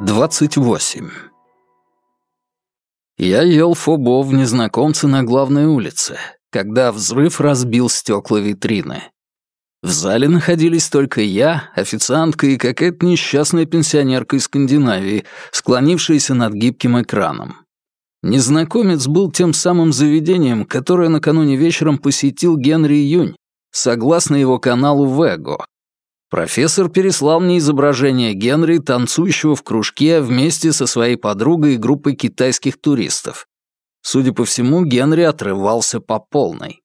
Двадцать восемь. Я ел фобо в незнакомце на главной улице, когда взрыв разбил стекла витрины. В зале находились только я, официантка и какая-то несчастная пенсионерка из Скандинавии, склонившаяся над гибким экраном. Незнакомец был тем самым заведением, которое накануне вечером посетил Генри Юнь, согласно его каналу Вего. Профессор переслал мне изображение Генри, танцующего в кружке вместе со своей подругой и группой китайских туристов. Судя по всему, Генри отрывался по полной.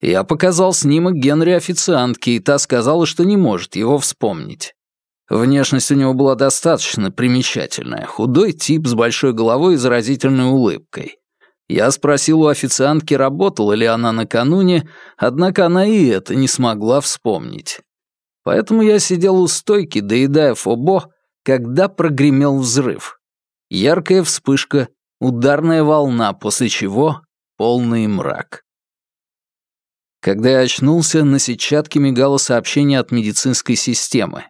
Я показал снимок Генри официантке, и та сказала, что не может его вспомнить. Внешность у него была достаточно примечательная. Худой тип с большой головой и заразительной улыбкой. Я спросил у официантки, работала ли она накануне, однако она и это не смогла вспомнить. Поэтому я сидел у стойки, доедая фобо, когда прогремел взрыв. Яркая вспышка, ударная волна, после чего полный мрак. Когда я очнулся, на сетчатке мигало сообщение от медицинской системы.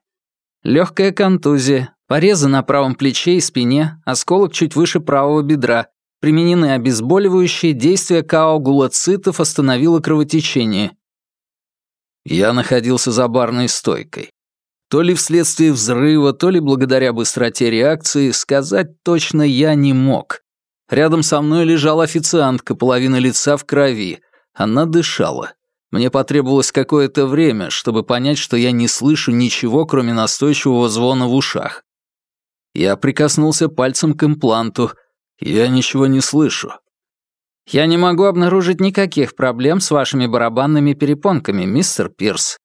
Легкая контузия, порезы на правом плече и спине, осколок чуть выше правого бедра, применены обезболивающие, действие коагулоцитов остановило кровотечение. Я находился за барной стойкой. То ли вследствие взрыва, то ли благодаря быстроте реакции, сказать точно я не мог. Рядом со мной лежала официантка, половина лица в крови. Она дышала. Мне потребовалось какое-то время, чтобы понять, что я не слышу ничего, кроме настойчивого звона в ушах. Я прикоснулся пальцем к импланту. Я ничего не слышу. «Я не могу обнаружить никаких проблем с вашими барабанными перепонками, мистер Пирс».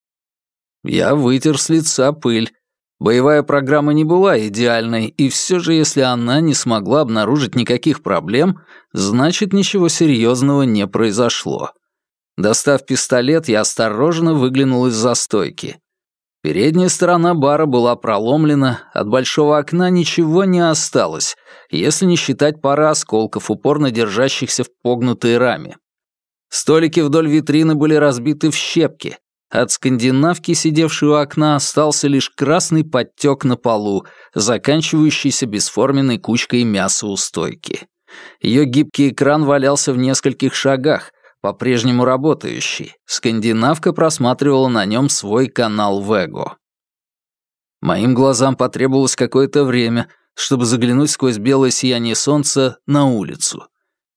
Я вытер с лица пыль. Боевая программа не была идеальной, и все же, если она не смогла обнаружить никаких проблем, значит, ничего серьезного не произошло. Достав пистолет, я осторожно выглянул из застойки. Передняя сторона бара была проломлена, от большого окна ничего не осталось, если не считать пары осколков, упорно держащихся в погнутой раме. Столики вдоль витрины были разбиты в щепки. От скандинавки, сидевшей у окна, остался лишь красный подтек на полу, заканчивающийся бесформенной кучкой мяса у стойки. Ее гибкий экран валялся в нескольких шагах, по-прежнему работающий, скандинавка просматривала на нем свой канал Вего. Моим глазам потребовалось какое-то время, чтобы заглянуть сквозь белое сияние солнца на улицу.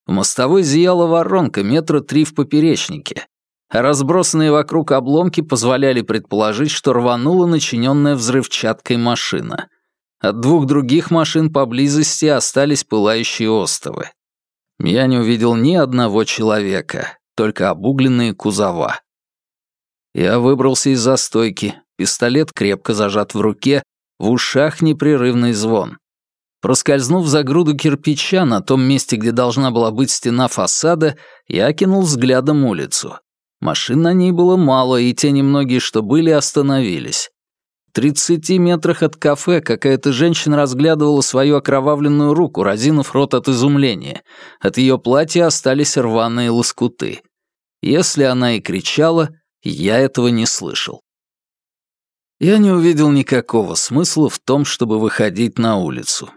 В мостовой зияла воронка метра три в поперечнике, разбросанные вокруг обломки позволяли предположить, что рванула начиненная взрывчаткой машина. От двух других машин поблизости остались пылающие остовы. Я не увидел ни одного человека, только обугленные кузова. Я выбрался из застойки, пистолет крепко зажат в руке, в ушах непрерывный звон. Проскользнув за груду кирпича на том месте, где должна была быть стена фасада, я кинул взглядом улицу. Машин на ней было мало, и те немногие, что были, остановились тридцати метрах от кафе какая-то женщина разглядывала свою окровавленную руку, разинув рот от изумления. От ее платья остались рваные лоскуты. Если она и кричала, я этого не слышал. Я не увидел никакого смысла в том, чтобы выходить на улицу.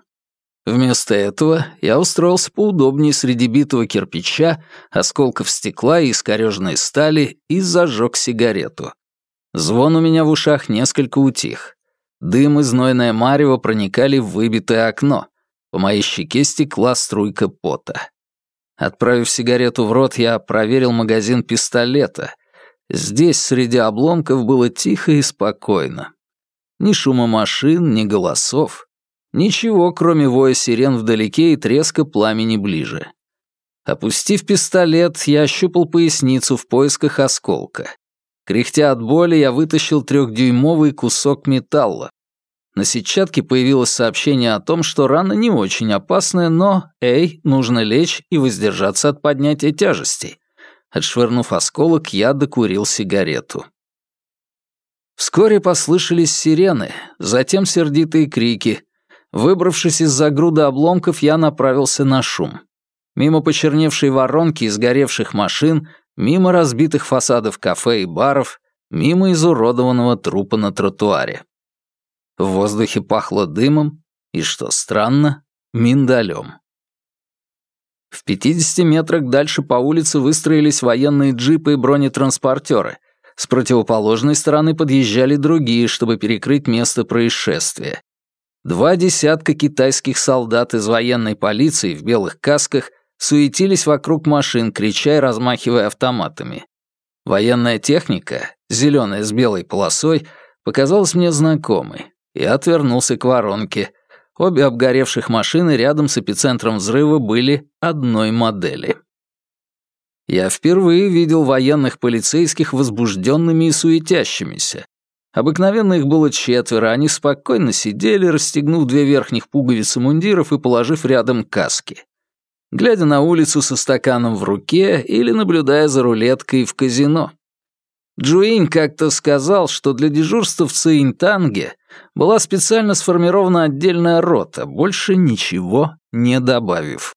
Вместо этого я устроился поудобнее среди битого кирпича, осколков стекла и искорёженной стали и зажег сигарету. Звон у меня в ушах несколько утих. Дым и знойное марево проникали в выбитое окно. По моей щеке стекла струйка пота. Отправив сигарету в рот, я проверил магазин пистолета. Здесь, среди обломков, было тихо и спокойно. Ни шума машин, ни голосов. Ничего, кроме воя сирен вдалеке и треска пламени ближе. Опустив пистолет, я ощупал поясницу в поисках осколка. Кряхтя от боли, я вытащил трехдюймовый кусок металла. На сетчатке появилось сообщение о том, что рана не очень опасная, но, эй, нужно лечь и воздержаться от поднятия тяжестей. Отшвырнув осколок, я докурил сигарету. Вскоре послышались сирены, затем сердитые крики. Выбравшись из-за груды обломков, я направился на шум. Мимо почерневшей воронки и сгоревших машин Мимо разбитых фасадов кафе и баров, мимо изуродованного трупа на тротуаре. В воздухе пахло дымом и, что странно, миндалем. В 50 метрах дальше по улице выстроились военные джипы и бронетранспортеры. С противоположной стороны подъезжали другие, чтобы перекрыть место происшествия. Два десятка китайских солдат из военной полиции в белых касках суетились вокруг машин, крича и размахивая автоматами. Военная техника, зеленая с белой полосой, показалась мне знакомой. Я отвернулся к воронке. Обе обгоревших машины рядом с эпицентром взрыва были одной модели. Я впервые видел военных полицейских возбужденными и суетящимися. Обыкновенно их было четверо, они спокойно сидели, расстегнув две верхних пуговицы мундиров и положив рядом каски. Глядя на улицу со стаканом в руке или наблюдая за рулеткой в казино. Джуинь как-то сказал, что для дежурства в Цинтанге была специально сформирована отдельная рота, больше ничего не добавив.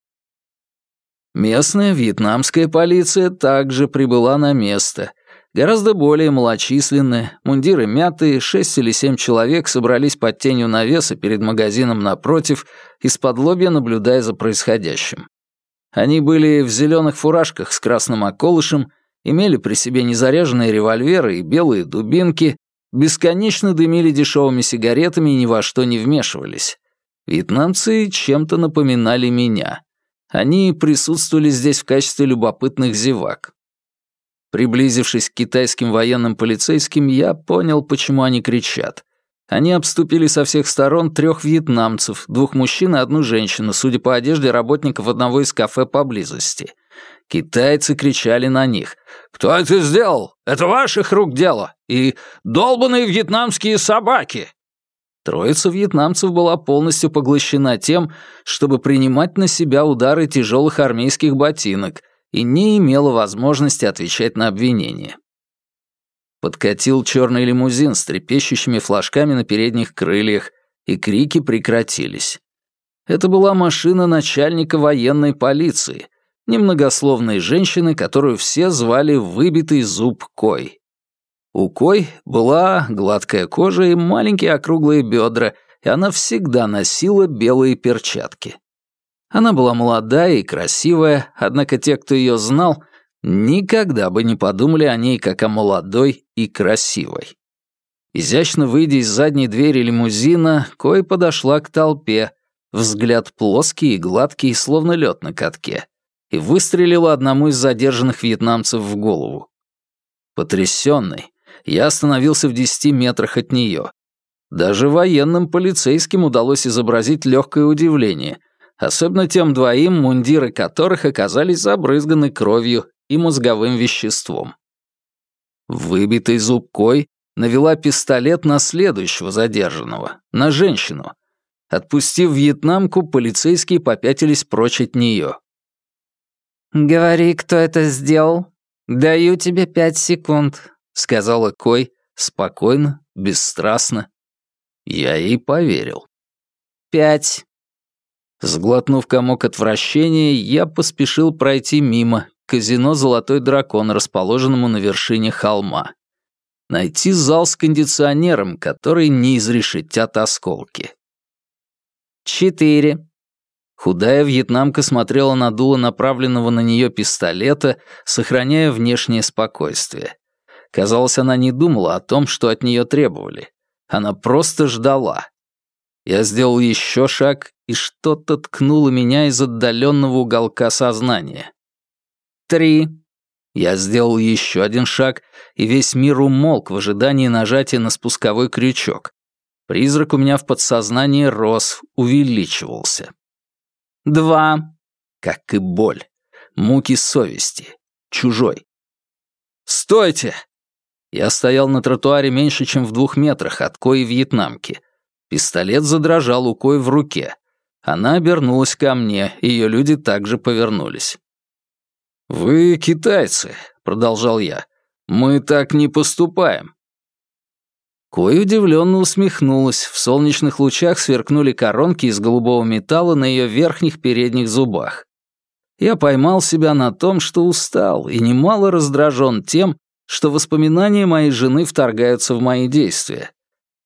Местная вьетнамская полиция также прибыла на место. Гораздо более малочисленная, мундиры мятые, шесть или семь человек собрались под тенью навеса перед магазином напротив, из-под лобья наблюдая за происходящим. Они были в зеленых фуражках с красным околышем, имели при себе незаряженные револьверы и белые дубинки, бесконечно дымили дешевыми сигаретами и ни во что не вмешивались. Вьетнамцы чем-то напоминали меня. Они присутствовали здесь в качестве любопытных зевак. Приблизившись к китайским военным полицейским, я понял, почему они кричат. Они обступили со всех сторон трех вьетнамцев, двух мужчин и одну женщину, судя по одежде работников одного из кафе поблизости. Китайцы кричали на них. «Кто это сделал? Это ваших рук дело! И долбанные вьетнамские собаки!» Троица вьетнамцев была полностью поглощена тем, чтобы принимать на себя удары тяжелых армейских ботинок и не имела возможности отвечать на обвинения. Подкатил черный лимузин с трепещущими флажками на передних крыльях, и крики прекратились. Это была машина начальника военной полиции, немногословной женщины, которую все звали «выбитый зуб Кой». У Кой была гладкая кожа и маленькие округлые бедра, и она всегда носила белые перчатки. Она была молодая и красивая, однако те, кто ее знал, никогда бы не подумали о ней как о молодой и красивой. Изящно выйдя из задней двери лимузина, Кой подошла к толпе, взгляд плоский и гладкий, словно лед на катке, и выстрелила одному из задержанных вьетнамцев в голову. Потрясенный, я остановился в десяти метрах от нее. Даже военным полицейским удалось изобразить легкое удивление, особенно тем двоим, мундиры которых оказались забрызганы кровью и мозговым веществом. Выбитый зубкой навела пистолет на следующего задержанного, на женщину. Отпустив вьетнамку, полицейские попятились прочь от нее. «Говори, кто это сделал. Даю тебе пять секунд», — сказала Кой, спокойно, бесстрастно. Я ей поверил. «Пять». Сглотнув комок отвращения, я поспешил пройти мимо, казино «Золотой дракон», расположенному на вершине холма. Найти зал с кондиционером, который не изрешетят осколки. Четыре. Худая вьетнамка смотрела на дуло направленного на нее пистолета, сохраняя внешнее спокойствие. Казалось, она не думала о том, что от нее требовали. Она просто ждала. Я сделал еще шаг, и что-то ткнуло меня из отдаленного уголка сознания. Три. Я сделал еще один шаг, и весь мир умолк в ожидании нажатия на спусковой крючок. Призрак у меня в подсознании рос, увеличивался. Два. Как и боль. Муки совести. Чужой. «Стойте!» Я стоял на тротуаре меньше, чем в двух метрах от Кои вьетнамки. Пистолет задрожал у Кои в руке. Она обернулась ко мне, ее люди также повернулись. «Вы китайцы», — продолжал я. «Мы так не поступаем». Кой удивленно усмехнулась, в солнечных лучах сверкнули коронки из голубого металла на ее верхних передних зубах. Я поймал себя на том, что устал и немало раздражен тем, что воспоминания моей жены вторгаются в мои действия.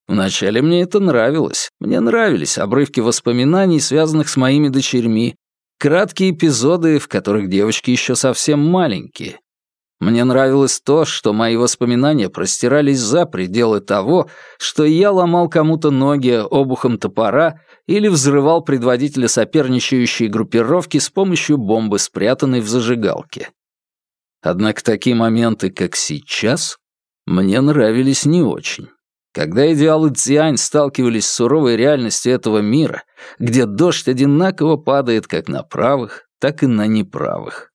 Вначале мне это нравилось. Мне нравились обрывки воспоминаний, связанных с моими дочерьми, краткие эпизоды, в которых девочки еще совсем маленькие. Мне нравилось то, что мои воспоминания простирались за пределы того, что я ломал кому-то ноги обухом топора или взрывал предводителя соперничающей группировки с помощью бомбы, спрятанной в зажигалке. Однако такие моменты, как сейчас, мне нравились не очень. Когда идеалы Цзянь сталкивались с суровой реальностью этого мира, где дождь одинаково падает как на правых, так и на неправых.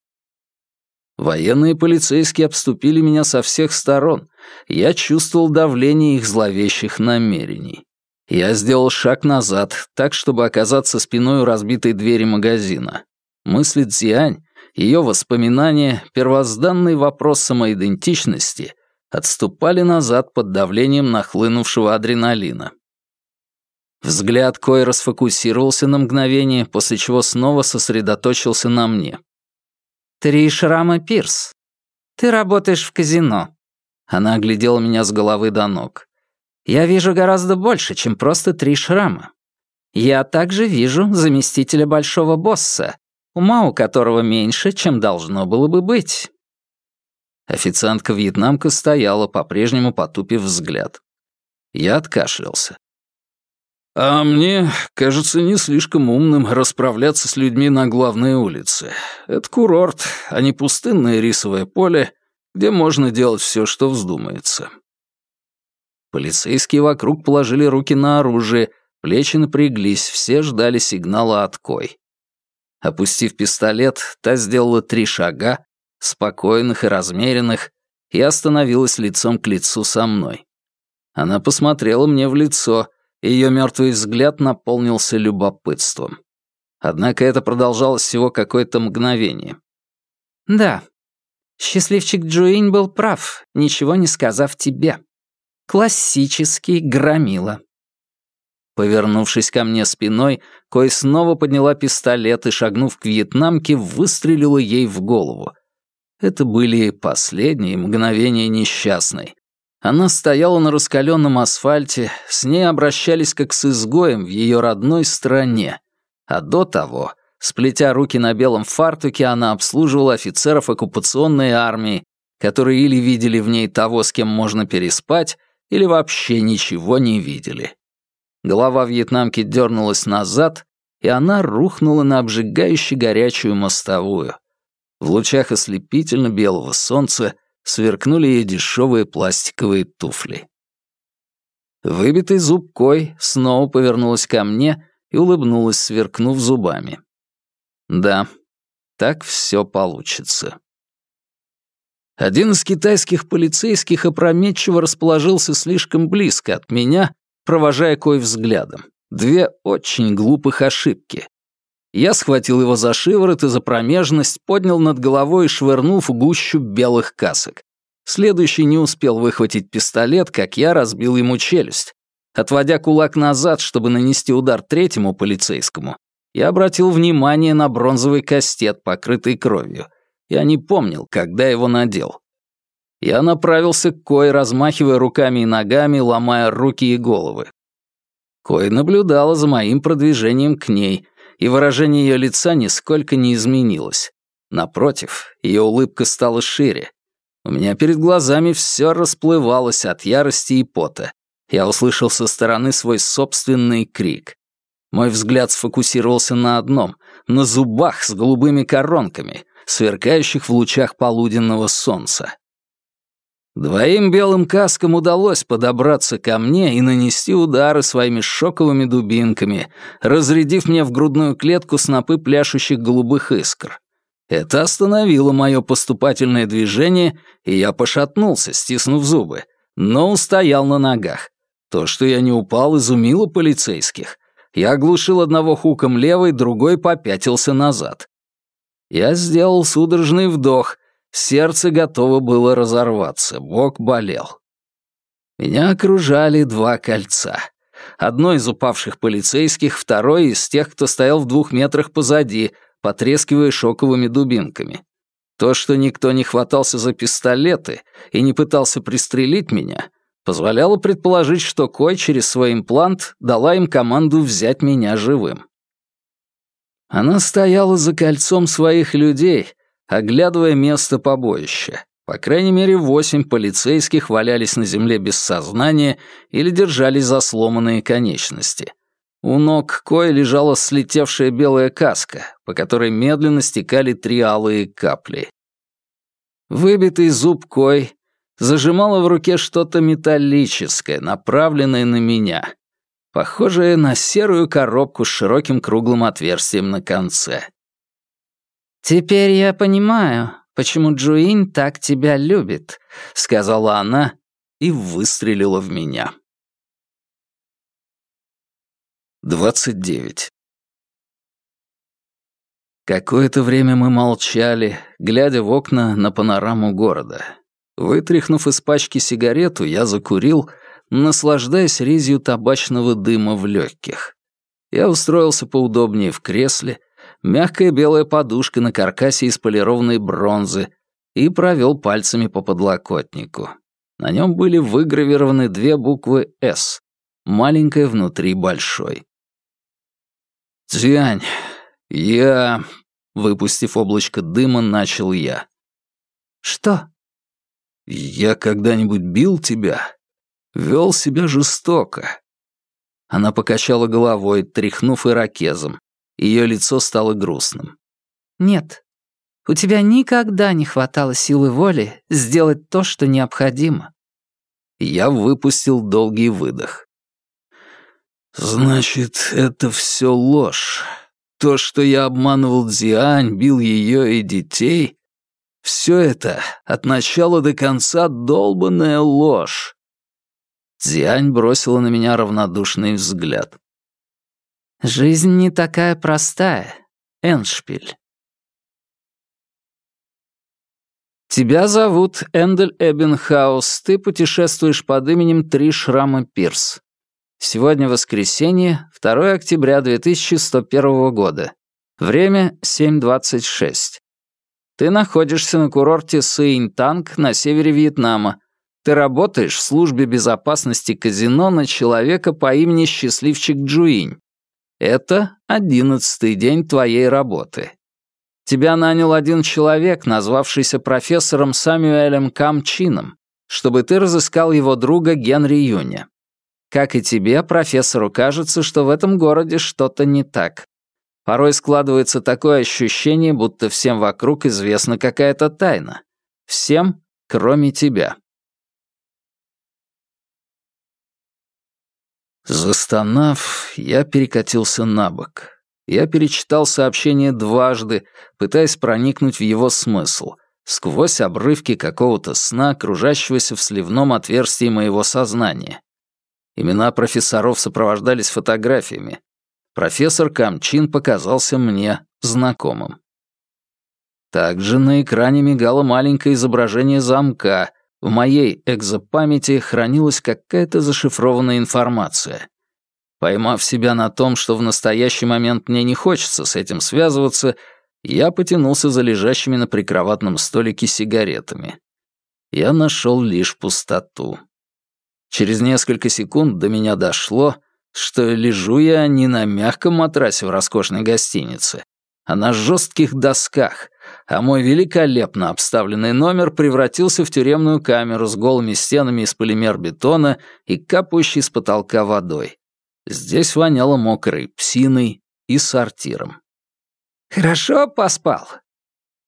Военные полицейские обступили меня со всех сторон. Я чувствовал давление их зловещих намерений. Я сделал шаг назад, так, чтобы оказаться спиной у разбитой двери магазина. Мысли Цзянь, ее воспоминания, первозданный вопрос самоидентичности отступали назад под давлением нахлынувшего адреналина. Взгляд Кой расфокусировался на мгновение, после чего снова сосредоточился на мне. «Три шрама Пирс. Ты работаешь в казино». Она оглядела меня с головы до ног. «Я вижу гораздо больше, чем просто три шрама. Я также вижу заместителя большого босса, ума у которого меньше, чем должно было бы быть. Официантка-вьетнамка стояла, по-прежнему потупив взгляд. Я откашлялся. «А мне кажется не слишком умным расправляться с людьми на главной улице. Это курорт, а не пустынное рисовое поле, где можно делать все, что вздумается». Полицейские вокруг положили руки на оружие, плечи напряглись, все ждали сигнала от Кой. Опустив пистолет, та сделала три шага, спокойных и размеренных, и остановилась лицом к лицу со мной. Она посмотрела мне в лицо, и ее мертвый взгляд наполнился любопытством. Однако это продолжалось всего какое-то мгновение. «Да, счастливчик Джуинь был прав, ничего не сказав тебе. Классический громила». Повернувшись ко мне спиной, Кой снова подняла пистолет и, шагнув к вьетнамке, выстрелила ей в голову. Это были последние мгновения несчастной. Она стояла на раскаленном асфальте, с ней обращались как с изгоем в ее родной стране. А до того, сплетя руки на белом фартуке, она обслуживала офицеров оккупационной армии, которые или видели в ней того, с кем можно переспать, или вообще ничего не видели. Голова вьетнамки дернулась назад, и она рухнула на обжигающе горячую мостовую. В лучах ослепительно белого солнца сверкнули ей дешевые пластиковые туфли. Выбитый зуб Кой снова повернулась ко мне и улыбнулась, сверкнув зубами. Да, так все получится. Один из китайских полицейских опрометчиво расположился слишком близко от меня, провожая Кой взглядом. Две очень глупых ошибки. Я схватил его за шиворот и за промежность, поднял над головой и швырнул в гущу белых касок. Следующий не успел выхватить пистолет, как я разбил ему челюсть. Отводя кулак назад, чтобы нанести удар третьему полицейскому, я обратил внимание на бронзовый кастет, покрытый кровью. Я не помнил, когда его надел. Я направился к Кой, размахивая руками и ногами, ломая руки и головы. Кой наблюдала за моим продвижением к ней, и выражение ее лица нисколько не изменилось. Напротив, ее улыбка стала шире. У меня перед глазами все расплывалось от ярости и пота. Я услышал со стороны свой собственный крик. Мой взгляд сфокусировался на одном — на зубах с голубыми коронками, сверкающих в лучах полуденного солнца. Двоим белым каскам удалось подобраться ко мне и нанести удары своими шоковыми дубинками, разрядив мне в грудную клетку снопы пляшущих голубых искр. Это остановило мое поступательное движение, и я пошатнулся, стиснув зубы, но устоял на ногах. То, что я не упал, изумило полицейских. Я оглушил одного хуком левой, другой попятился назад. Я сделал судорожный вдох, Сердце готово было разорваться, бок болел. Меня окружали два кольца. Одно из упавших полицейских, второй из тех, кто стоял в двух метрах позади, потрескивая шоковыми дубинками. То, что никто не хватался за пистолеты и не пытался пристрелить меня, позволяло предположить, что Кой через свой имплант дала им команду взять меня живым. Она стояла за кольцом своих людей, оглядывая место побоища. По крайней мере, восемь полицейских валялись на земле без сознания или держались за сломанные конечности. У ног Коя лежала слетевшая белая каска, по которой медленно стекали три алые капли. Выбитый зуб Кой зажимала в руке что-то металлическое, направленное на меня, похожее на серую коробку с широким круглым отверстием на конце. «Теперь я понимаю, почему Джуинь так тебя любит», — сказала она и выстрелила в меня. 29. Какое-то время мы молчали, глядя в окна на панораму города. Вытряхнув из пачки сигарету, я закурил, наслаждаясь резью табачного дыма в легких. Я устроился поудобнее в кресле, мягкая белая подушка на каркасе из полированной бронзы и провел пальцами по подлокотнику. На нем были выгравированы две буквы «С», маленькая внутри большой. «Дзянь, я...» — выпустив облачко дыма, начал я. «Что?» «Я когда-нибудь бил тебя? Вел себя жестоко?» Она покачала головой, тряхнув ирокезом. Ее лицо стало грустным. «Нет, у тебя никогда не хватало силы воли сделать то, что необходимо». Я выпустил долгий выдох. «Значит, это все ложь. То, что я обманывал Дзиань, бил ее и детей, все это от начала до конца долбанная ложь». Дзиань бросила на меня равнодушный взгляд. «Жизнь не такая простая, Эншпиль». «Тебя зовут Эндель Эббенхаус, ты путешествуешь под именем Три Шрама Пирс. Сегодня воскресенье, 2 октября 2101 года. Время 7.26. Ты находишься на курорте Сыинтанг на севере Вьетнама. Ты работаешь в службе безопасности казино на человека по имени Счастливчик Джуинь. Это одиннадцатый день твоей работы. Тебя нанял один человек, назвавшийся профессором Самюэлем Камчином, чтобы ты разыскал его друга Генри Юня. Как и тебе, профессору кажется, что в этом городе что-то не так. Порой складывается такое ощущение, будто всем вокруг известна какая-то тайна. Всем, кроме тебя. Застонав, я перекатился на бок. Я перечитал сообщение дважды, пытаясь проникнуть в его смысл, сквозь обрывки какого-то сна, кружащегося в сливном отверстии моего сознания. Имена профессоров сопровождались фотографиями. Профессор Камчин показался мне знакомым. Также на экране мигало маленькое изображение замка. В моей экзопамяти хранилась какая-то зашифрованная информация. Поймав себя на том, что в настоящий момент мне не хочется с этим связываться, я потянулся за лежащими на прикроватном столике сигаретами. Я нашел лишь пустоту. Через несколько секунд до меня дошло, что лежу я не на мягком матрасе в роскошной гостинице, а на жестких досках, а мой великолепно обставленный номер превратился в тюремную камеру с голыми стенами из полимер-бетона и капающей с потолка водой. Здесь воняло мокрой псиной и сортиром. «Хорошо поспал?»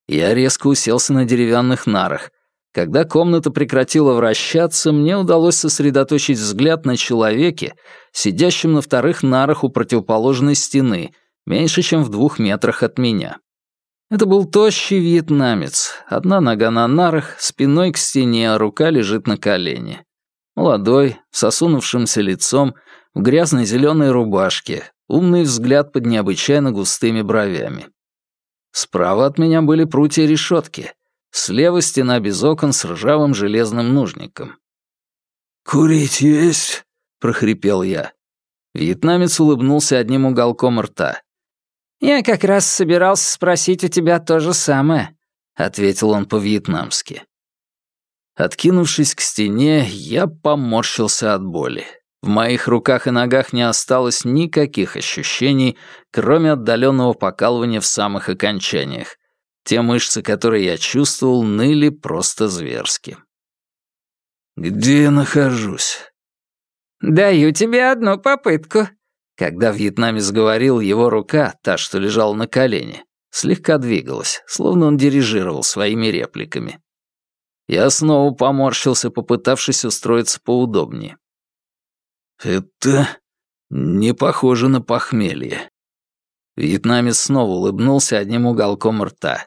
Я резко уселся на деревянных нарах, когда комната прекратила вращаться, мне удалось сосредоточить взгляд на человеке, сидящем на вторых нарах у противоположной стены, меньше, чем в двух метрах от меня. Это был тощий вьетнамец. Одна нога на нарах, спиной к стене, а рука лежит на колене. Молодой, с осунувшимся лицом, в грязной зеленой рубашке, умный взгляд под необычайно густыми бровями. Справа от меня были прутья решетки — Слева стена без окон с ржавым железным нужником. «Курить есть?» — прохрипел я. Вьетнамец улыбнулся одним уголком рта. «Я как раз собирался спросить у тебя то же самое. — ответил он по-вьетнамски. Откинувшись к стене, я поморщился от боли. В моих руках и ногах не осталось никаких ощущений, кроме отдаленного покалывания в самых окончаниях. Те мышцы, которые я чувствовал, ныли просто зверски. «Где я нахожусь?» «Даю тебе одну попытку». Когда вьетнамец говорил, его рука, та, что лежала на колене, слегка двигалась, словно он дирижировал своими репликами. Я снова поморщился, попытавшись устроиться поудобнее. «Это не похоже на похмелье». Вьетнамец снова улыбнулся одним уголком рта.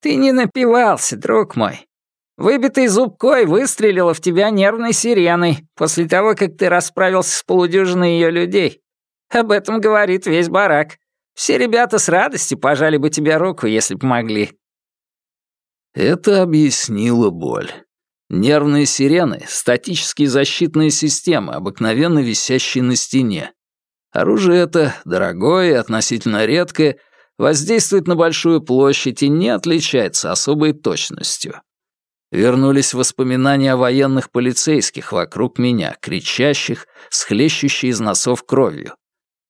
«Ты не напивался, друг мой. Выбитый зубкой выстрелила в тебя нервной сиреной после того, как ты расправился с полудюжиной ее людей. Об этом говорит весь барак. Все ребята с радостью пожали бы тебе руку, если б могли». Это объяснило боль. Нервные сирены — статические защитные системы, обыкновенно висящие на стене. Оружие это, дорогое и относительно редкое, воздействует на большую площадь и не отличается особой точностью. Вернулись воспоминания о военных полицейских вокруг меня, кричащих, схлещущие из носов кровью.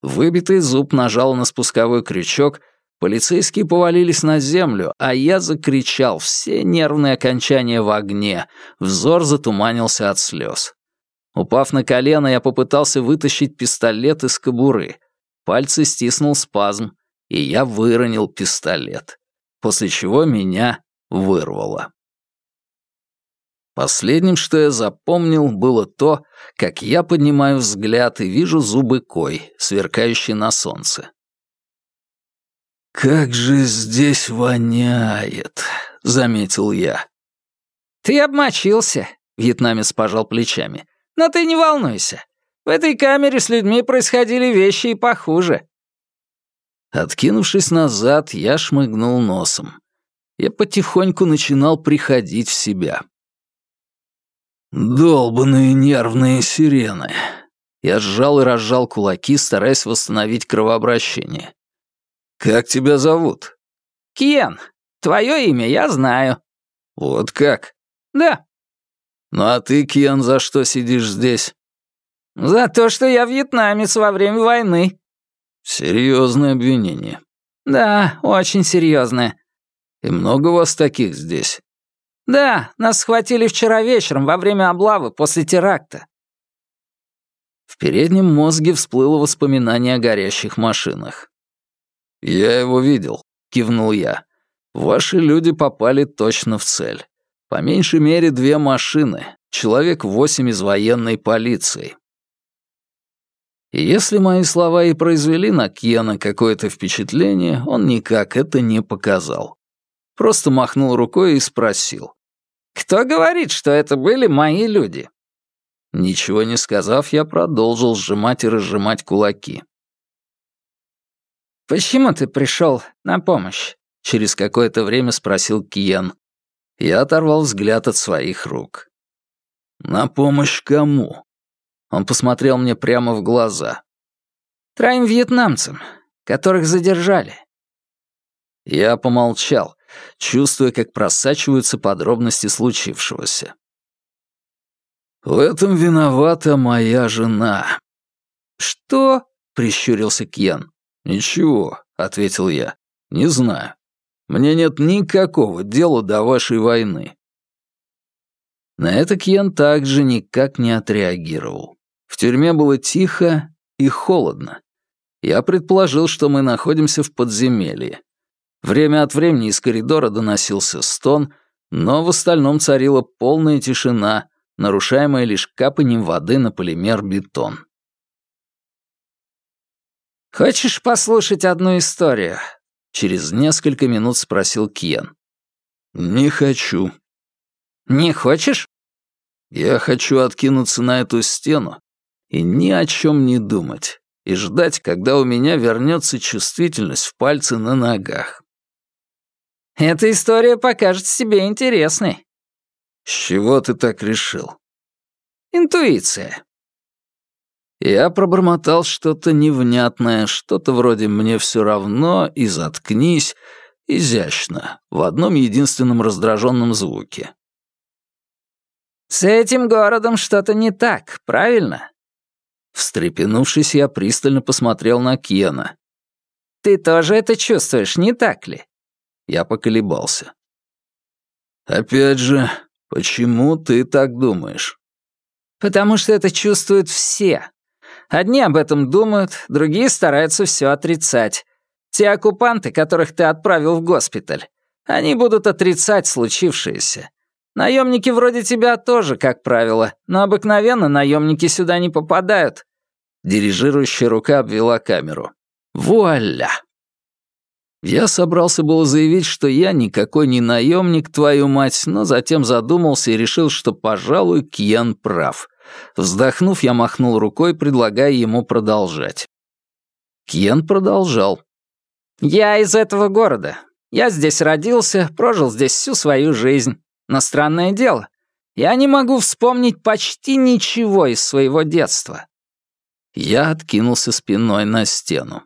Выбитый зуб нажал на спусковой крючок, полицейские повалились на землю, а я закричал, все нервные окончания в огне, взор затуманился от слез. Упав на колено, я попытался вытащить пистолет из кобуры. Пальцы стиснул спазм, и я выронил пистолет, после чего меня вырвало. Последним, что я запомнил, было то, как я поднимаю взгляд и вижу зубы кой, сверкающие на солнце. «Как же здесь воняет», — заметил я. «Ты обмочился», — вьетнамец пожал плечами. «Но ты не волнуйся. В этой камере с людьми происходили вещи и похуже». Откинувшись назад, я шмыгнул носом. Я потихоньку начинал приходить в себя. «Долбаные нервные сирены!» Я сжал и разжал кулаки, стараясь восстановить кровообращение. «Как тебя зовут?» «Кен. Твое имя я знаю». «Вот как?» «Да». «Ну а ты, Кен, за что сидишь здесь?» «За то, что я вьетнамец во время войны». «Серьезное обвинение». «Да, очень серьезное». «И много вас таких здесь?» «Да, нас схватили вчера вечером во время облавы после теракта». В переднем мозге всплыло воспоминание о горящих машинах. «Я его видел», — кивнул я. «Ваши люди попали точно в цель. По меньшей мере две машины, человек восемь из военной полиции». И если мои слова и произвели на Кьена какое-то впечатление, он никак это не показал. Просто махнул рукой и спросил. Кто говорит, что это были мои люди?» Ничего не сказав, я продолжил сжимать и разжимать кулаки. «Почему ты пришел на помощь?» — через какое-то время спросил Киен. Я оторвал взгляд от своих рук. «На помощь кому?» Он посмотрел мне прямо в глаза. «Троим вьетнамцам, которых задержали». Я помолчал, чувствуя, как просачиваются подробности случившегося. «В этом виновата моя жена». «Что?» — прищурился Кьян. «Ничего», — ответил я. «Не знаю. Мне нет никакого дела до вашей войны». На это Кьян также никак не отреагировал. В тюрьме было тихо и холодно. Я предположил, что мы находимся в подземелье. Время от времени из коридора доносился стон, но в остальном царила полная тишина, нарушаемая лишь капанием воды на полимер-бетон. «Хочешь послушать одну историю?» Через несколько минут спросил Кен. «Не хочу». «Не хочешь?» «Я хочу откинуться на эту стену и ни о чем не думать, и ждать, когда у меня вернется чувствительность в пальце на ногах». Эта история покажется тебе интересной». «С чего ты так решил?» «Интуиция». Я пробормотал что-то невнятное, что-то вроде «мне все равно» и «заткнись», изящно, в одном единственном раздраженном звуке. «С этим городом что-то не так, правильно?» Встрепенувшись, я пристально посмотрел на Кена. «Ты тоже это чувствуешь, не так ли?» Я поколебался. «Опять же, почему ты так думаешь?» «Потому что это чувствуют все. Одни об этом думают, другие стараются все отрицать. Те оккупанты, которых ты отправил в госпиталь, они будут отрицать случившееся. Наемники вроде тебя тоже, как правило, но обыкновенно наемники сюда не попадают». Дирижирующая рука обвела камеру. «Вуаля!» Я собрался было заявить, что я никакой не наемник, твою мать, но затем задумался и решил, что, пожалуй, Кьян прав. Вздохнув, я махнул рукой, предлагая ему продолжать. Кьен продолжал. «Я из этого города. Я здесь родился, прожил здесь всю свою жизнь. Но странное дело, я не могу вспомнить почти ничего из своего детства». Я откинулся спиной на стену.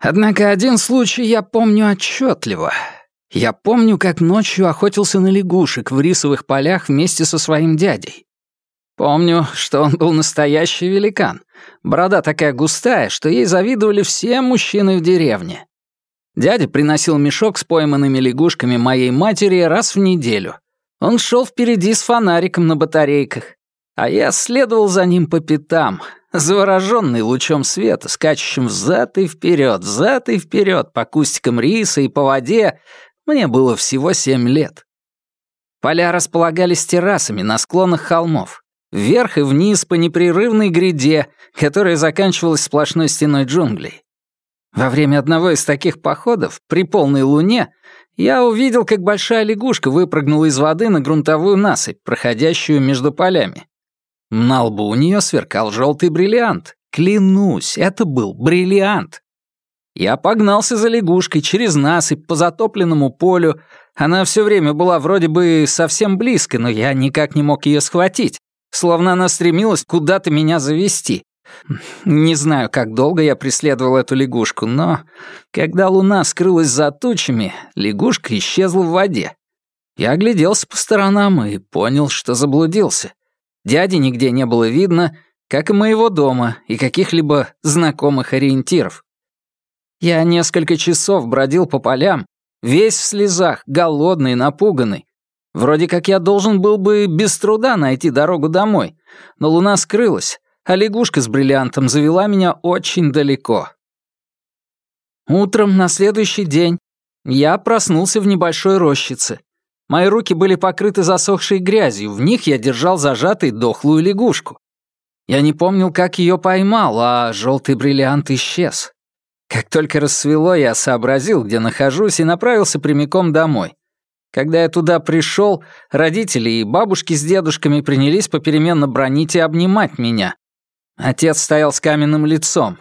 Однако один случай я помню отчетливо. Я помню, как ночью охотился на лягушек в рисовых полях вместе со своим дядей. Помню, что он был настоящий великан. Борода такая густая, что ей завидовали все мужчины в деревне. Дядя приносил мешок с пойманными лягушками моей матери раз в неделю. Он шел впереди с фонариком на батарейках, а я следовал за ним по пятам, завороженный лучом света, скачущим взад и вперед, взад и вперед по кустикам риса и по воде. Мне было всего семь лет. Поля располагались террасами на склонах холмов вверх и вниз по непрерывной гряде, которая заканчивалась сплошной стеной джунглей. Во время одного из таких походов, при полной луне, я увидел, как большая лягушка выпрыгнула из воды на грунтовую насыпь, проходящую между полями. На лбу у нее сверкал желтый бриллиант. Клянусь, это был бриллиант. Я погнался за лягушкой через насыпь по затопленному полю. Она все время была вроде бы совсем близко, но я никак не мог ее схватить словно она стремилась куда-то меня завести. Не знаю, как долго я преследовал эту лягушку, но когда луна скрылась за тучами, лягушка исчезла в воде. Я огляделся по сторонам и понял, что заблудился. Дяди нигде не было видно, как и моего дома и каких-либо знакомых ориентиров. Я несколько часов бродил по полям, весь в слезах, голодный, напуганный, Вроде как я должен был бы без труда найти дорогу домой, но луна скрылась, а лягушка с бриллиантом завела меня очень далеко. Утром на следующий день я проснулся в небольшой рощице. Мои руки были покрыты засохшей грязью, в них я держал зажатой дохлую лягушку. Я не помнил, как ее поймал, а желтый бриллиант исчез. Как только рассвело, я сообразил, где нахожусь, и направился прямиком домой. Когда я туда пришел, родители и бабушки с дедушками принялись попеременно бронить и обнимать меня. Отец стоял с каменным лицом,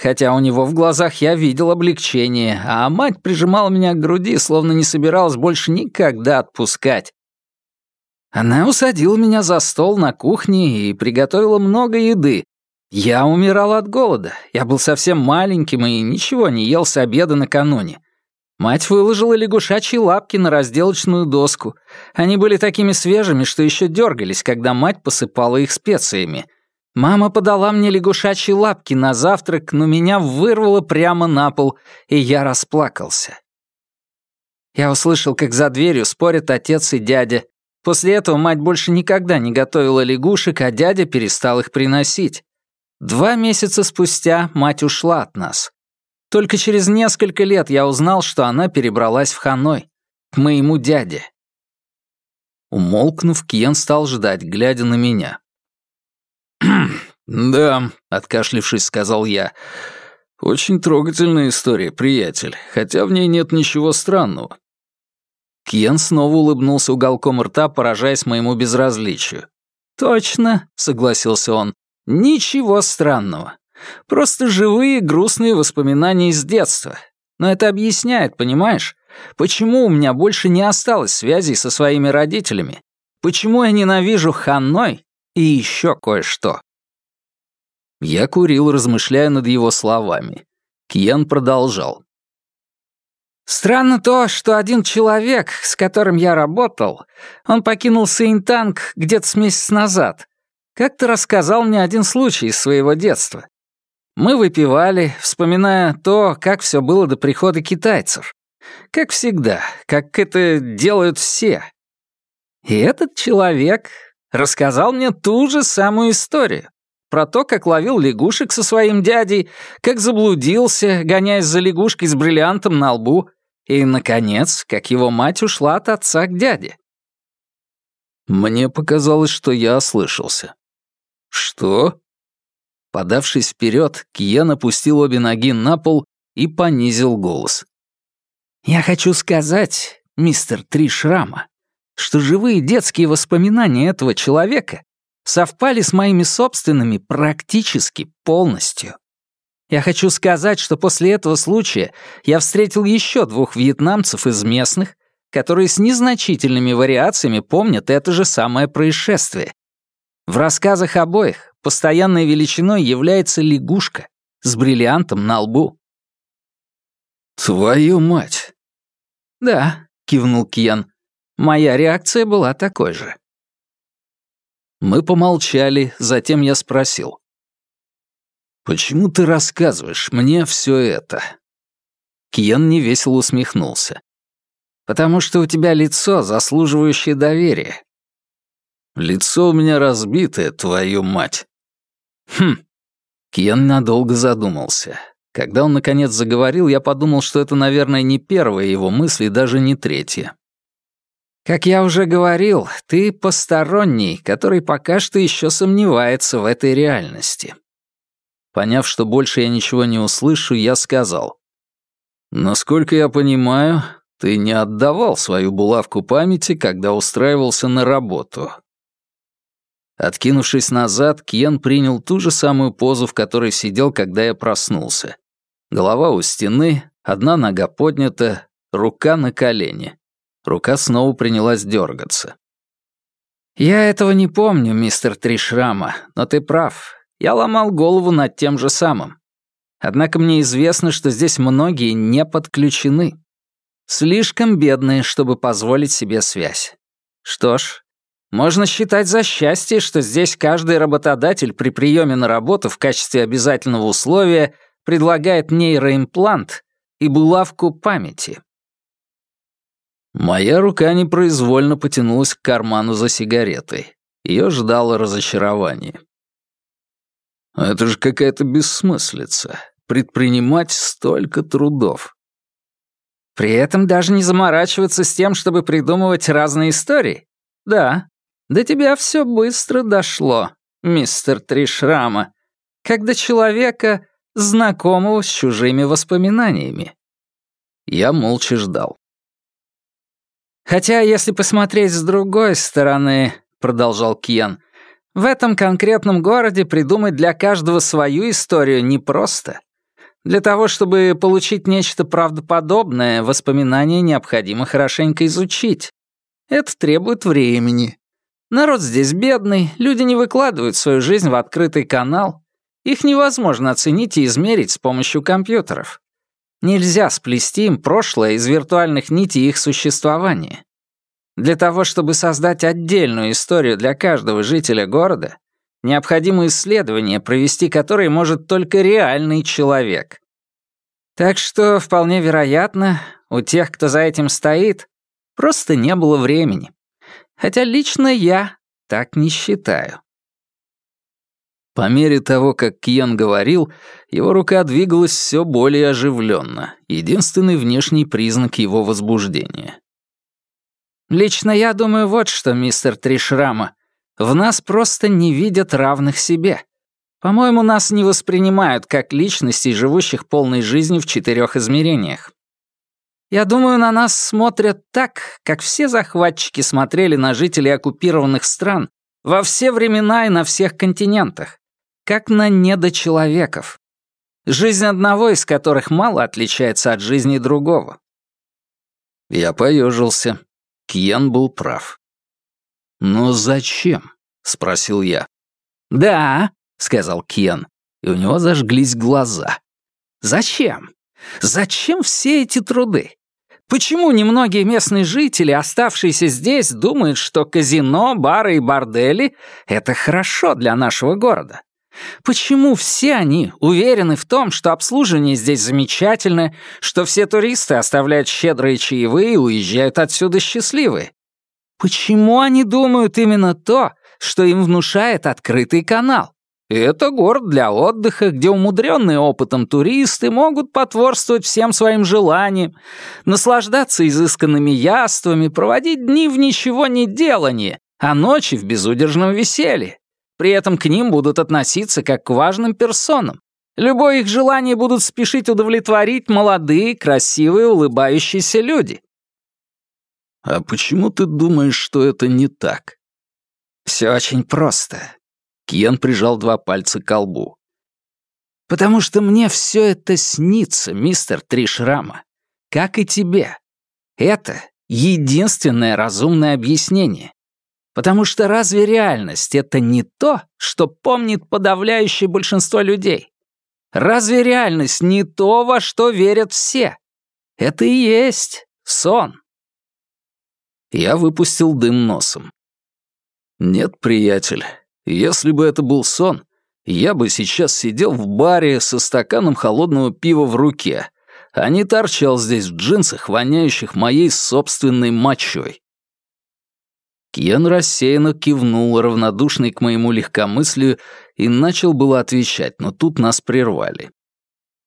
хотя у него в глазах я видел облегчение, а мать прижимала меня к груди, словно не собиралась больше никогда отпускать. Она усадила меня за стол на кухне и приготовила много еды. Я умирал от голода, я был совсем маленьким и ничего не ел с обеда накануне. Мать выложила лягушачьи лапки на разделочную доску. Они были такими свежими, что еще дергались, когда мать посыпала их специями. Мама подала мне лягушачьи лапки на завтрак, но меня вырвало прямо на пол, и я расплакался. Я услышал, как за дверью спорят отец и дядя. После этого мать больше никогда не готовила лягушек, а дядя перестал их приносить. Два месяца спустя мать ушла от нас. Только через несколько лет я узнал, что она перебралась в Ханой, к моему дяде. Умолкнув, Кен стал ждать, глядя на меня. «Да», — откашлившись, сказал я, — «очень трогательная история, приятель, хотя в ней нет ничего странного». Кен снова улыбнулся уголком рта, поражаясь моему безразличию. «Точно», — согласился он, — «ничего странного. Просто живые грустные воспоминания из детства. Но это объясняет, понимаешь? Почему у меня больше не осталось связей со своими родителями? Почему я ненавижу Ханой и еще кое-что? Я курил, размышляя над его словами. Кьян продолжал. Странно то, что один человек, с которым я работал, он покинул Сейнтанг где-то с месяц назад. Как-то рассказал мне один случай из своего детства. Мы выпивали, вспоминая то, как все было до прихода китайцев. Как всегда, как это делают все. И этот человек рассказал мне ту же самую историю. Про то, как ловил лягушек со своим дядей, как заблудился, гоняясь за лягушкой с бриллиантом на лбу, и, наконец, как его мать ушла от отца к дяде. Мне показалось, что я ослышался. «Что?» Подавшись вперед, Киен опустил обе ноги на пол и понизил голос. «Я хочу сказать, мистер Три Шрама, что живые детские воспоминания этого человека совпали с моими собственными практически полностью. Я хочу сказать, что после этого случая я встретил еще двух вьетнамцев из местных, которые с незначительными вариациями помнят это же самое происшествие. В рассказах обоих постоянной величиной является лягушка с бриллиантом на лбу. «Твою мать!» «Да», — кивнул Кьян. «Моя реакция была такой же». Мы помолчали, затем я спросил. «Почему ты рассказываешь мне все это?» Кьен невесело усмехнулся. «Потому что у тебя лицо, заслуживающее доверия». «Лицо у меня разбитое, твою мать». «Хм». Кьен надолго задумался. Когда он наконец заговорил, я подумал, что это, наверное, не первая его мысль и даже не третья. «Как я уже говорил, ты посторонний, который пока что еще сомневается в этой реальности. Поняв, что больше я ничего не услышу, я сказал. «Насколько я понимаю, ты не отдавал свою булавку памяти, когда устраивался на работу». Откинувшись назад, Кен принял ту же самую позу, в которой сидел, когда я проснулся. Голова у стены, одна нога поднята, рука на колене. Рука снова принялась дергаться. «Я этого не помню, мистер Тришрама, но ты прав. Я ломал голову над тем же самым. Однако мне известно, что здесь многие не подключены. Слишком бедные, чтобы позволить себе связь. Что ж, можно считать за счастье, что здесь каждый работодатель при приеме на работу в качестве обязательного условия предлагает нейроимплант и булавку памяти. Моя рука непроизвольно потянулась к карману за сигаретой. Ее ждало разочарование. Это же какая-то бессмыслица. Предпринимать столько трудов. При этом даже не заморачиваться с тем, чтобы придумывать разные истории. Да, до тебя все быстро дошло, мистер Тришрама, как до человека, знакомого с чужими воспоминаниями. Я молча ждал. «Хотя, если посмотреть с другой стороны», — продолжал Кьян, — в этом конкретном городе придумать для каждого свою историю непросто. Для того, чтобы получить нечто правдоподобное, воспоминания необходимо хорошенько изучить. Это требует времени. Народ здесь бедный, люди не выкладывают свою жизнь в открытый канал. Их невозможно оценить и измерить с помощью компьютеров. Нельзя сплести им прошлое из виртуальных нитей их существования. Для того, чтобы создать отдельную историю для каждого жителя города, необходимо исследование, провести которое может только реальный человек. Так что, вполне вероятно, у тех, кто за этим стоит, просто не было времени. Хотя лично я так не считаю. По мере того, как Кьен говорил, его рука двигалась все более оживленно, единственный внешний признак его возбуждения. Лично я думаю вот что, мистер Тришрама. В нас просто не видят равных себе. По-моему, нас не воспринимают как личностей, живущих полной жизнью в четырех измерениях. Я думаю, на нас смотрят так, как все захватчики смотрели на жителей оккупированных стран во все времена и на всех континентах, как на недочеловеков. Жизнь одного из которых мало отличается от жизни другого. Я поежился. Кьен был прав. «Но зачем?» — спросил я. «Да», — сказал Кен, и у него зажглись глаза. «Зачем? Зачем все эти труды? Почему немногие местные жители, оставшиеся здесь, думают, что казино, бары и бордели — это хорошо для нашего города? Почему все они уверены в том, что обслуживание здесь замечательное, что все туристы оставляют щедрые чаевые и уезжают отсюда счастливые? Почему они думают именно то, что им внушает открытый канал? это город для отдыха, где умудренные опытом туристы могут потворствовать всем своим желаниям, наслаждаться изысканными яствами, проводить дни в ничего не делании, а ночи в безудержном веселье. При этом к ним будут относиться как к важным персонам. Любое их желание будут спешить удовлетворить молодые, красивые, улыбающиеся люди. «А почему ты думаешь, что это не так?» «Все очень просто. Кен прижал два пальца к лбу. «Потому что мне все это снится, мистер Тришрама. Как и тебе. Это единственное разумное объяснение. Потому что разве реальность — это не то, что помнит подавляющее большинство людей? Разве реальность не то, во что верят все? Это и есть сон. Я выпустил дым носом. Нет, приятель, если бы это был сон, я бы сейчас сидел в баре со стаканом холодного пива в руке, а не торчал здесь в джинсах, воняющих моей собственной мочой. Кен рассеянно кивнул, равнодушный к моему легкомыслию, и начал было отвечать, но тут нас прервали.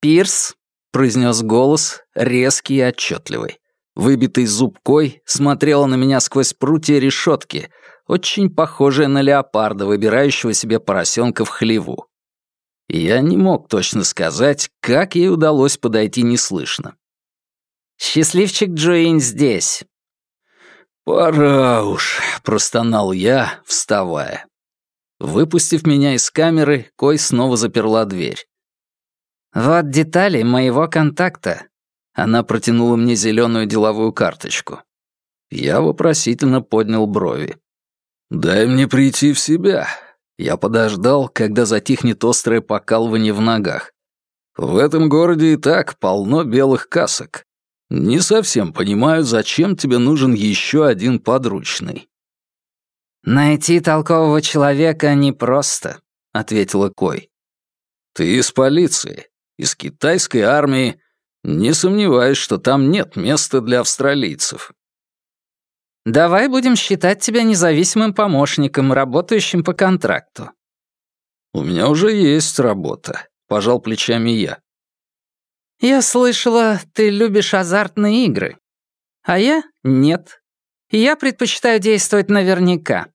«Пирс», — произнес голос, резкий и отчетливый. Выбитый зубкой смотрела на меня сквозь прутья решетки — очень похожая на леопарда, выбирающего себе поросенка в хлеву. я не мог точно сказать, как ей удалось подойти неслышно. «Счастливчик Джоин здесь». «Пора уж», — простонал я, вставая. Выпустив меня из камеры, Кой снова заперла дверь. «Вот детали моего контакта». Она протянула мне зеленую деловую карточку. Я вопросительно поднял брови. «Дай мне прийти в себя». Я подождал, когда затихнет острое покалывание в ногах. В этом городе и так полно белых касок. Не совсем понимаю, зачем тебе нужен еще один подручный. «Найти толкового человека непросто», — ответила Кой. «Ты из полиции, из китайской армии. Не сомневаюсь, что там нет места для австралийцев. Давай будем считать тебя независимым помощником, работающим по контракту». «У меня уже есть работа», — пожал плечами я. «Я слышала, ты любишь азартные игры. А я — нет. я предпочитаю действовать наверняка.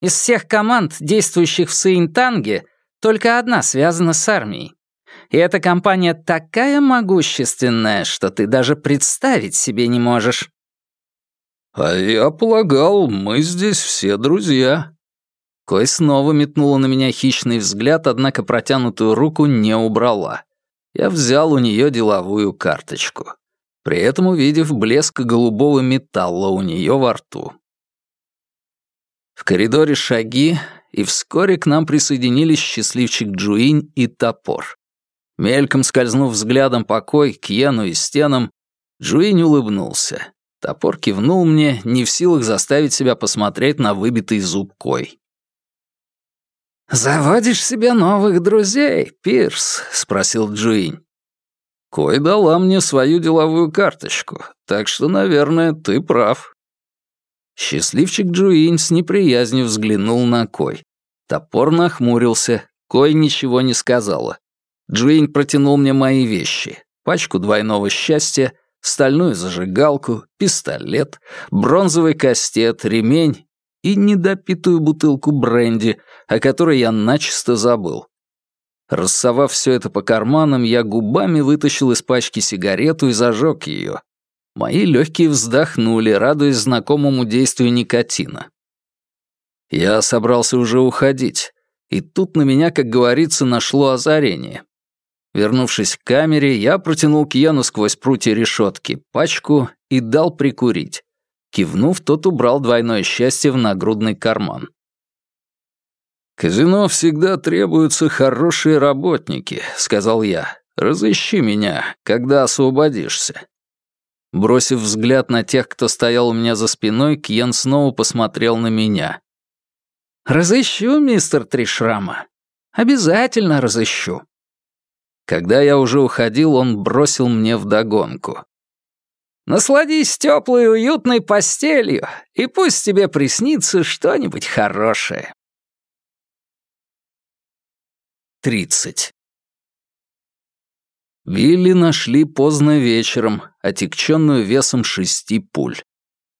Из всех команд, действующих в Саинтанге, только одна связана с армией. И эта компания такая могущественная, что ты даже представить себе не можешь. «А я полагал, мы здесь все друзья». Кой снова метнула на меня хищный взгляд, однако протянутую руку не убрала. Я взял у нее деловую карточку, при этом увидев блеск голубого металла у нее во рту. В коридоре шаги, и вскоре к нам присоединились счастливчик Джуинь и топор. Мельком скользнув взглядом по Кой, Кьену и стенам, Джуинь улыбнулся. Топор кивнул мне, не в силах заставить себя посмотреть на выбитый зуб Кой. «Заводишь себе новых друзей, Пирс?» — спросил Джуинь. «Кой дала мне свою деловую карточку, так что, наверное, ты прав». Счастливчик Джуинь с неприязнью взглянул на Кой. Топор нахмурился, Кой ничего не сказала. Джуинь протянул мне мои вещи, пачку двойного счастья — стальную зажигалку, пистолет, бронзовый кастет, ремень и недопитую бутылку бренди, о которой я начисто забыл. Рассовав все это по карманам, я губами вытащил из пачки сигарету и зажег ее. Мои легкие вздохнули, радуясь знакомому действию никотина. Я собрался уже уходить, и тут на меня, как говорится, нашло озарение. Вернувшись к камере, я протянул Кьяну сквозь прутья решетки пачку и дал прикурить. Кивнув, тот убрал двойное счастье в нагрудный карман. «Казино всегда требуются хорошие работники», — сказал я. «Разыщи меня, когда освободишься». Бросив взгляд на тех, кто стоял у меня за спиной, Кьен снова посмотрел на меня. «Разыщу, мистер Тришрама. Обязательно разыщу». Когда я уже уходил, он бросил мне вдогонку. «Насладись теплой уютной постелью, и пусть тебе приснится что-нибудь хорошее». 30. Вилли нашли поздно вечером, отекченную весом шести пуль.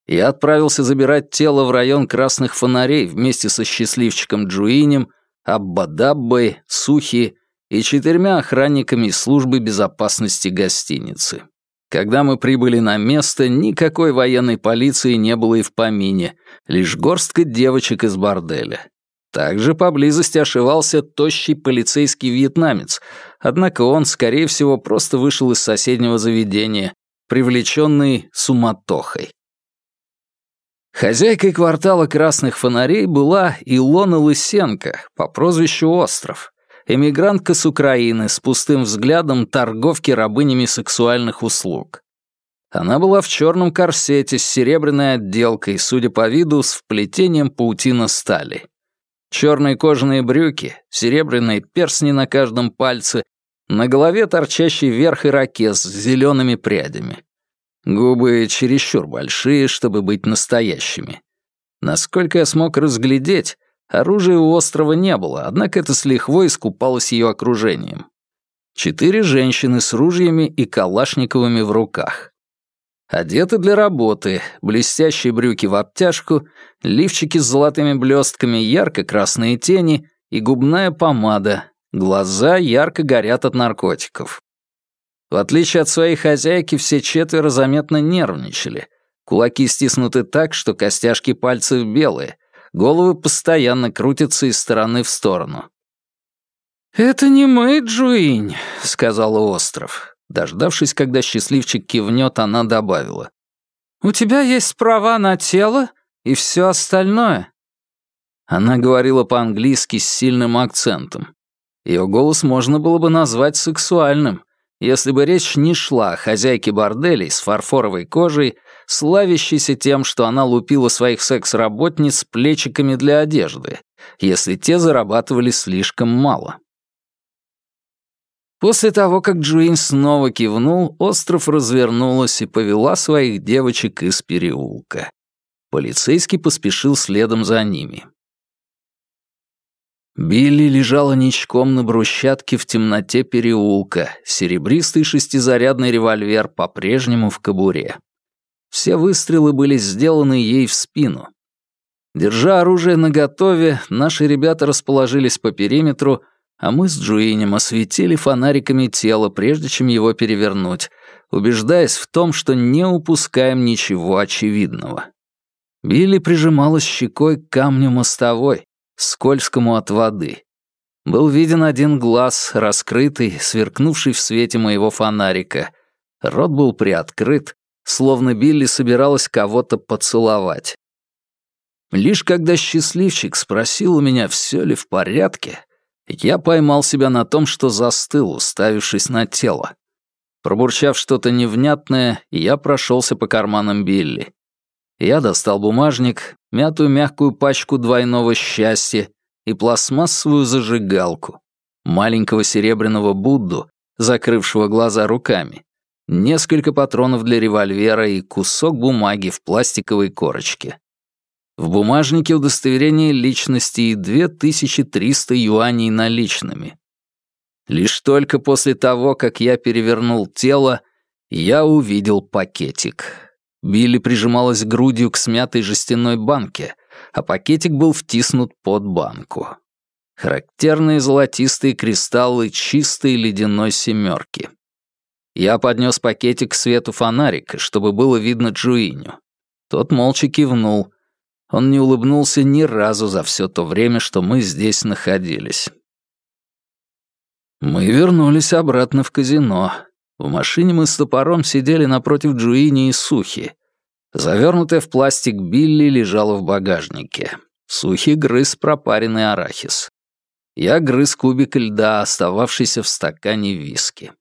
Я отправился забирать тело в район красных фонарей вместе со счастливчиком Джуинем, Аббадаббой, Сухи и четырьмя охранниками службы безопасности гостиницы. Когда мы прибыли на место, никакой военной полиции не было и в помине, лишь горстка девочек из борделя. Также поблизости ошивался тощий полицейский вьетнамец, однако он, скорее всего, просто вышел из соседнего заведения, привлеченный суматохой. Хозяйкой квартала красных фонарей была Илона Лысенко по прозвищу Остров, эмигрантка с Украины с пустым взглядом торговки рабынями сексуальных услуг. Она была в черном корсете с серебряной отделкой, судя по виду, с вплетением паутина стали. Черные кожаные брюки, серебряные перстни на каждом пальце, на голове торчащий вверх ирокез с зелеными прядями. Губы чересчур большие, чтобы быть настоящими. Насколько я смог разглядеть, оружия у острова не было, однако это с лихвой искупалось ее окружением. Четыре женщины с ружьями и калашниковыми в руках. Одеты для работы, блестящие брюки в обтяжку, лифчики с золотыми блестками, ярко-красные тени и губная помада. Глаза ярко горят от наркотиков. В отличие от своей хозяйки, все четверо заметно нервничали. Кулаки стиснуты так, что костяшки пальцев белые, головы постоянно крутятся из стороны в сторону. «Это не мы, Джуинь», — сказала Остров. Дождавшись, когда счастливчик кивнет, она добавила. «У тебя есть права на тело и все остальное». Она говорила по-английски с сильным акцентом. Ее голос можно было бы назвать сексуальным, если бы речь не шла о хозяйке борделей с фарфоровой кожей, славящейся тем, что она лупила своих секс-работниц плечиками для одежды, если те зарабатывали слишком мало. После того, как Джуин снова кивнул, остров развернулась и повела своих девочек из переулка. Полицейский поспешил следом за ними. Билли лежала ничком на брусчатке в темноте переулка, серебристый шестизарядный револьвер по-прежнему в кобуре. Все выстрелы были сделаны ей в спину. Держа оружие наготове, наши ребята расположились по периметру, а мы с Джуинем осветили фонариками тело, прежде чем его перевернуть, убеждаясь в том, что не упускаем ничего очевидного. Билли прижималась щекой к камню мостовой, скользкому от воды. Был виден один глаз, раскрытый, сверкнувший в свете моего фонарика. Рот был приоткрыт, словно Билли собиралась кого-то поцеловать. Лишь когда счастливчик спросил у меня, все ли в порядке, я поймал себя на том, что застыл, уставившись на тело. Пробурчав что-то невнятное, я прошелся по карманам Билли. Я достал бумажник, мятую мягкую пачку двойного счастья и пластмассовую зажигалку, маленького серебряного Будду, закрывшего глаза руками, несколько патронов для револьвера и кусок бумаги в пластиковой корочке. В бумажнике удостоверение личности и 2300 юаней наличными. Лишь только после того, как я перевернул тело, я увидел пакетик. Билли прижималась грудью к смятой жестяной банке, а пакетик был втиснут под банку. Характерные золотистые кристаллы чистой ледяной семерки. Я поднес пакетик к свету фонарика, чтобы было видно Джуиню. Тот молча кивнул. Он не улыбнулся ни разу за все то время, что мы здесь находились. Мы вернулись обратно в казино. В машине мы с топором сидели напротив Джуини и Сухи. Завернутая в пластик Билли лежала в багажнике. Сухий грыз пропаренный арахис. Я грыз кубик льда, остававшийся в стакане виски.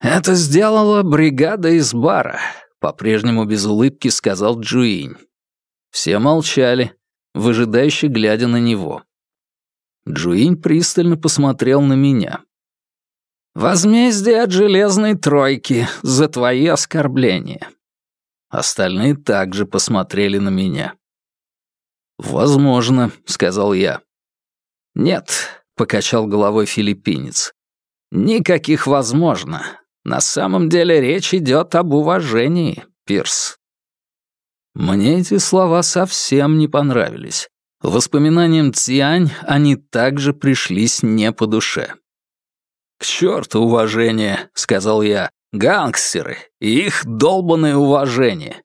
«Это сделала бригада из бара», — по-прежнему без улыбки сказал Джуинь. Все молчали, выжидающе глядя на него. Джуинь пристально посмотрел на меня. «Возмездие от железной тройки за твои оскорбления». Остальные также посмотрели на меня. «Возможно», — сказал я. «Нет», — покачал головой филиппинец. «Никаких возможно. На самом деле речь идет об уважении, Пирс». Мне эти слова совсем не понравились. Воспоминаниям Цянь они также пришлись не по душе. «К черту уважение», — сказал я. «Гангстеры и их долбанное уважение.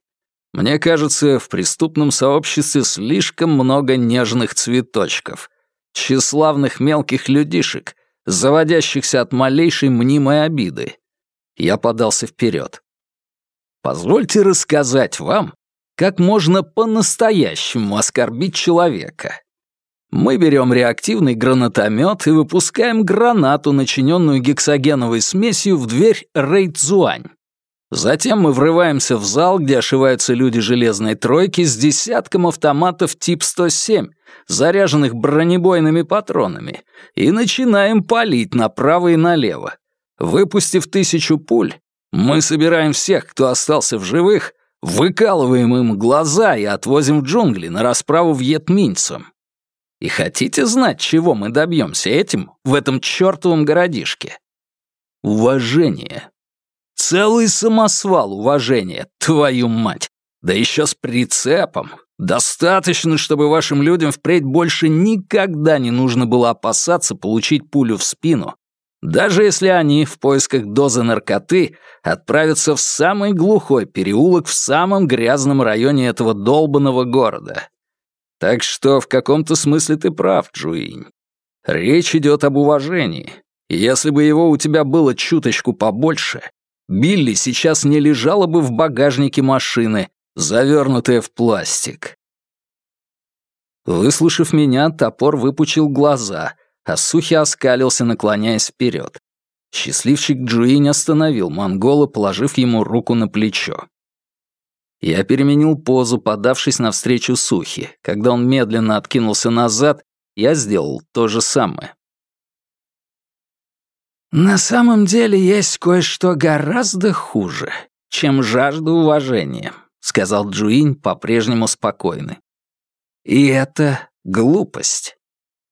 Мне кажется, в преступном сообществе слишком много нежных цветочков, тщеславных мелких людишек, заводящихся от малейшей мнимой обиды. Я подался вперед. Позвольте рассказать вам, как можно по-настоящему оскорбить человека. Мы берем реактивный гранатомет и выпускаем гранату, начиненную гексогеновой смесью, в дверь Рейдзуань. Затем мы врываемся в зал, где ошиваются люди железной тройки с десятком автоматов тип 107, заряженных бронебойными патронами, и начинаем палить направо и налево. Выпустив тысячу пуль, мы собираем всех, кто остался в живых, выкалываем им глаза и отвозим в джунгли на расправу вьетминцам. И хотите знать, чего мы добьемся этим в этом чертовом городишке? Уважение. Целый самосвал уважения, твою мать. Да еще с прицепом. Достаточно, чтобы вашим людям впредь больше никогда не нужно было опасаться получить пулю в спину, даже если они в поисках дозы наркоты отправятся в самый глухой переулок в самом грязном районе этого долбанного города. Так что в каком-то смысле ты прав, Джуинь. Речь идет об уважении. если бы его у тебя было чуточку побольше, Билли сейчас не лежала бы в багажнике машины, завернутая в пластик. Выслушав меня, топор выпучил глаза, а Сухи оскалился, наклоняясь вперед. Счастливчик Джуинь остановил монгола, положив ему руку на плечо. Я переменил позу, подавшись навстречу Сухи. Когда он медленно откинулся назад, я сделал то же самое. На самом деле есть кое-что гораздо хуже, чем жажда уважения, сказал Джуинь по-прежнему спокойный. И это глупость.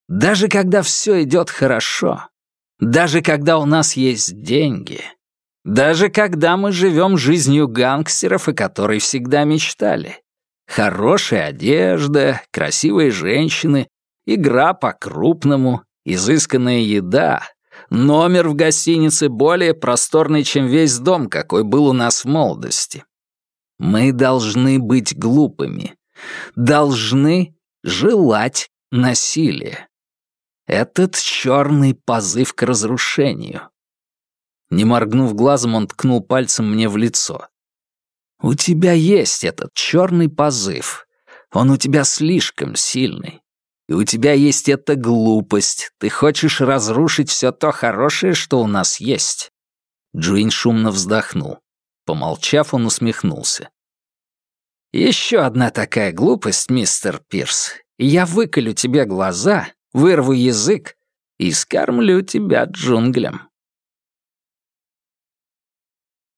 Даже когда все идет хорошо, даже когда у нас есть деньги, даже когда мы живем жизнью гангстеров, о которой всегда мечтали. Хорошая одежда, красивые женщины, игра по-крупному, изысканная еда, Номер в гостинице более просторный, чем весь дом, какой был у нас в молодости. Мы должны быть глупыми. Должны желать насилия. Этот черный позыв к разрушению. Не моргнув глазом, он ткнул пальцем мне в лицо. «У тебя есть этот черный позыв. Он у тебя слишком сильный. И у тебя есть эта глупость. Ты хочешь разрушить все то хорошее, что у нас есть». Джуин шумно вздохнул. Помолчав, он усмехнулся. «Еще одна такая глупость, мистер Пирс. Я выколю тебе глаза, вырву язык и скормлю тебя джунглям».